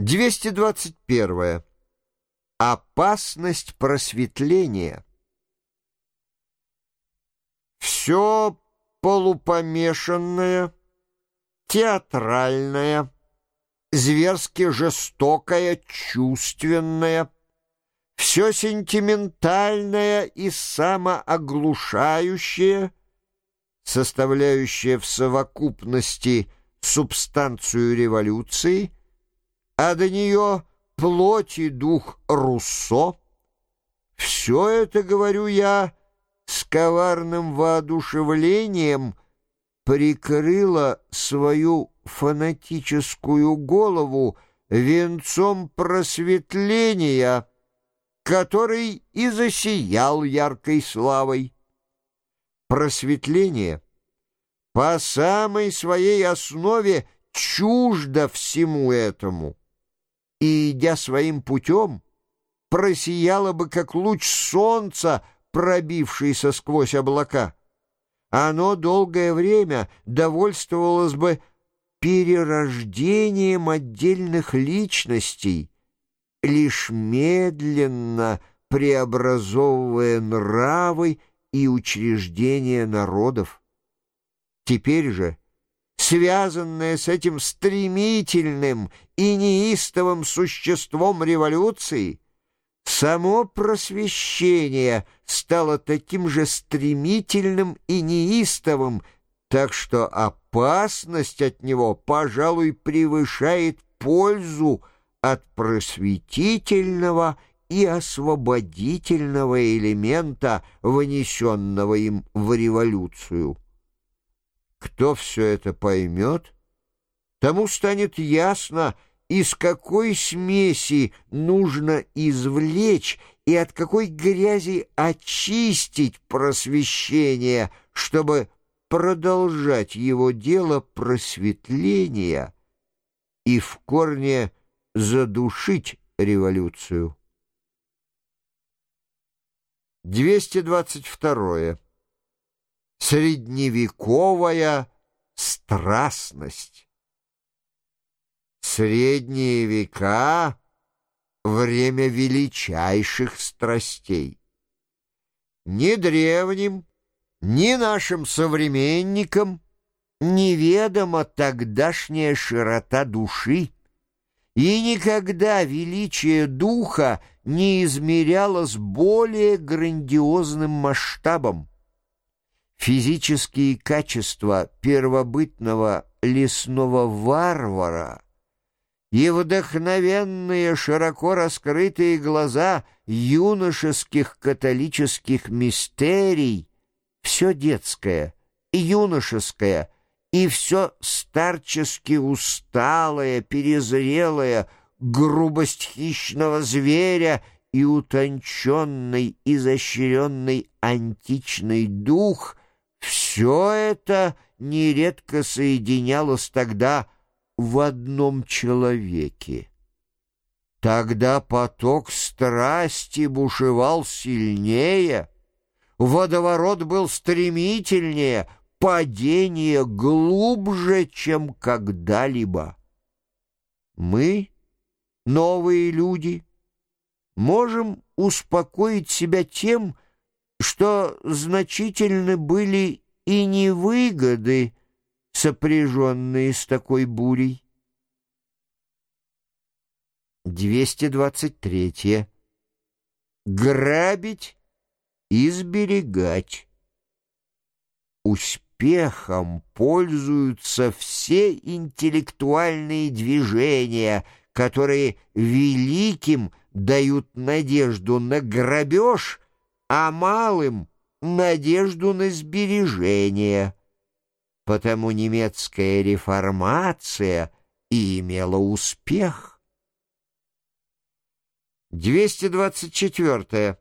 221. Опасность просветления. Все полупомешанное, театральное, зверски жестокое, чувственное, все сентиментальное и самооглушающее, составляющее в совокупности субстанцию революции — а до нее плоть и дух Руссо. Все это, говорю я, с коварным воодушевлением прикрыло свою фанатическую голову венцом просветления, который и засиял яркой славой. Просветление по самой своей основе чуждо всему этому и, идя своим путем, просияла бы, как луч солнца, пробившийся сквозь облака. Оно долгое время довольствовалось бы перерождением отдельных личностей, лишь медленно преобразовывая нравы и учреждения народов. Теперь же связанное с этим стремительным и неистовым существом революции, само просвещение стало таким же стремительным и неистовым, так что опасность от него, пожалуй, превышает пользу от просветительного и освободительного элемента, внесенного им в революцию. Кто все это поймет, тому станет ясно, из какой смеси нужно извлечь и от какой грязи очистить просвещение, чтобы продолжать его дело просветления и в корне задушить революцию. 222. Средневековая страстность. Средние века — время величайших страстей. Ни древним, ни нашим современникам неведома тогдашняя широта души, и никогда величие духа не измерялось более грандиозным масштабом. Физические качества первобытного лесного варвара и вдохновенные широко раскрытые глаза юношеских католических мистерий, все детское, юношеское и все старчески усталое, перезрелое, грубость хищного зверя и утонченный, изощренный античный дух — все это нередко соединялось тогда в одном человеке. Тогда поток страсти бушевал сильнее, водоворот был стремительнее, падение глубже, чем когда-либо. Мы, новые люди, можем успокоить себя тем, что значительны были и невыгоды, сопряженные с такой бурей. 223. Грабить и сберегать. Успехом пользуются все интеллектуальные движения, которые великим дают надежду на грабеж а малым — надежду на сбережение. Потому немецкая реформация и имела успех. 224.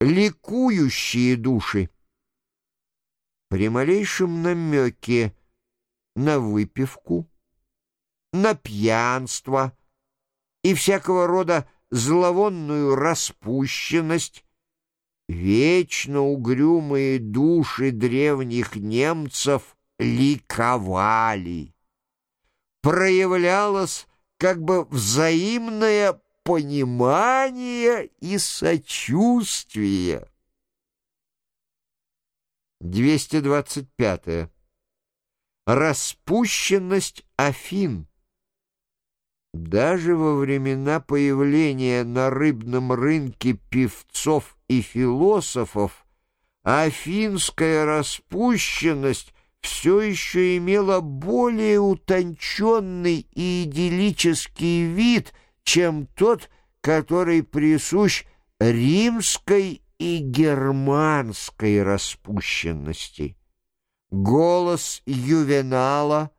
Ликующие души. При малейшем намеке на выпивку, на пьянство и всякого рода зловонную распущенность Вечно угрюмые души древних немцев ликовали. Проявлялась как бы взаимное понимание и сочувствие. 225. Распущенность Афин. Даже во времена появления на рыбном рынке певцов и философов афинская распущенность все еще имела более утонченный и идиллический вид, чем тот, который присущ римской и германской распущенности. Голос Ювенала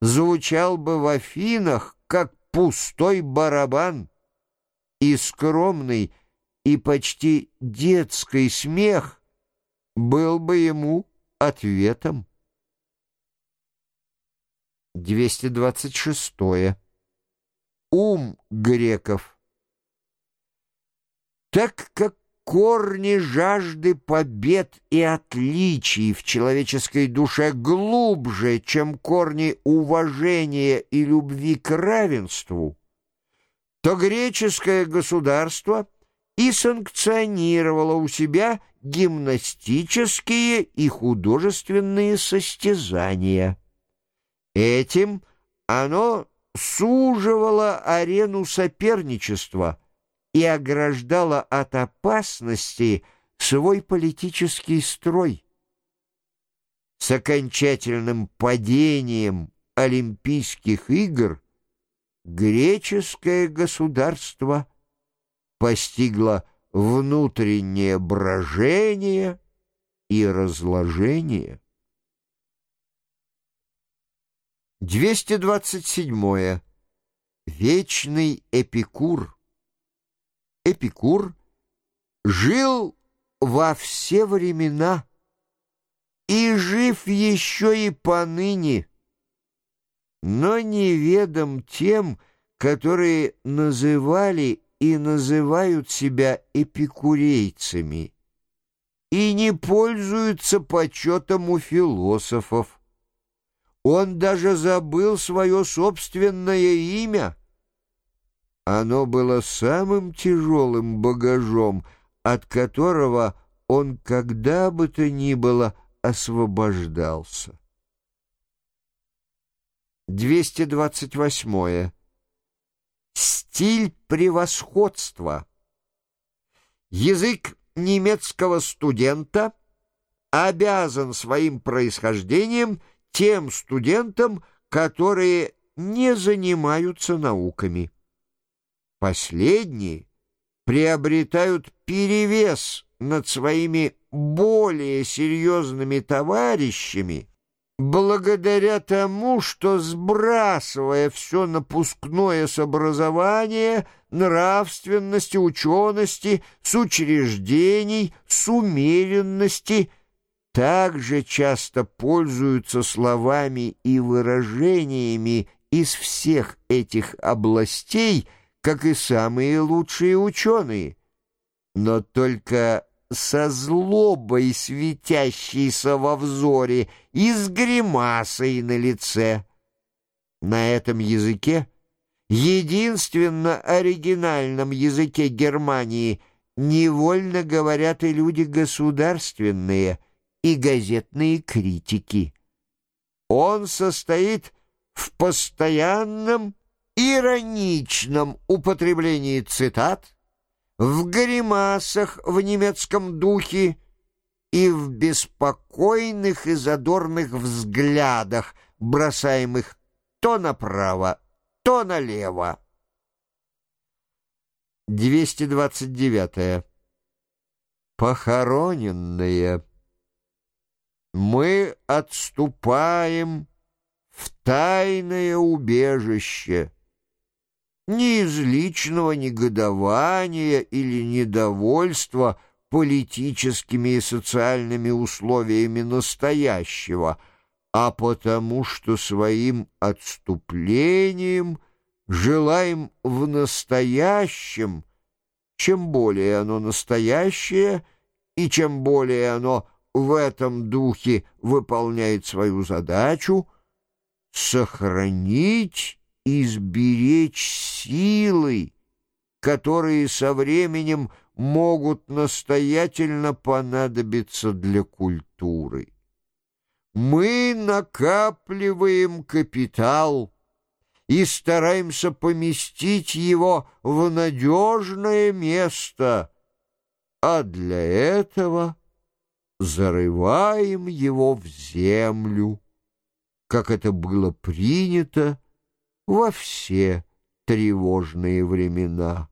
звучал бы в Афинах, как пустой барабан, и скромный и почти детский смех был бы ему ответом. 226. Ум греков. Так как корни жажды побед и отличий в человеческой душе глубже, чем корни уважения и любви к равенству, то греческое государство и санкционировало у себя гимнастические и художественные состязания. Этим оно суживало арену соперничества и ограждало от опасности свой политический строй. С окончательным падением Олимпийских игр греческое государство постигло внутреннее брожение и разложение. 227. Вечный Эпикур. Эпикур жил во все времена и жив еще и поныне, но неведом тем, которые называли и называют себя эпикурейцами и не пользуются почетом у философов. Он даже забыл свое собственное имя. Оно было самым тяжелым багажом, от которого он когда бы то ни было освобождался. 228. Стиль превосходства. Язык немецкого студента обязан своим происхождением – тем студентам, которые не занимаются науками. Последние приобретают перевес над своими более серьезными товарищами благодаря тому, что, сбрасывая все напускное с образования, нравственности, учености, с учреждений, с умеренности – также часто пользуются словами и выражениями из всех этих областей, как и самые лучшие ученые, но только со злобой, светящейся во взоре, и с гримасой на лице. На этом языке, единственно оригинальном языке Германии, невольно говорят и люди государственные — и газетные критики. Он состоит в постоянном ироничном употреблении цитат, в гримасах в немецком духе и в беспокойных и задорных взглядах, бросаемых то направо, то налево. 229. Похороненные мы отступаем в тайное убежище, не из личного негодования или недовольства политическими и социальными условиями настоящего, а потому что своим отступлением желаем в настоящем, чем более оно настоящее и чем более оно в этом духе выполняет свою задачу, сохранить изберечь силы, которые со временем могут настоятельно понадобиться для культуры. Мы накапливаем капитал и стараемся поместить его в надежное место, а для этого зарываем его в землю, как это было принято во все тревожные времена.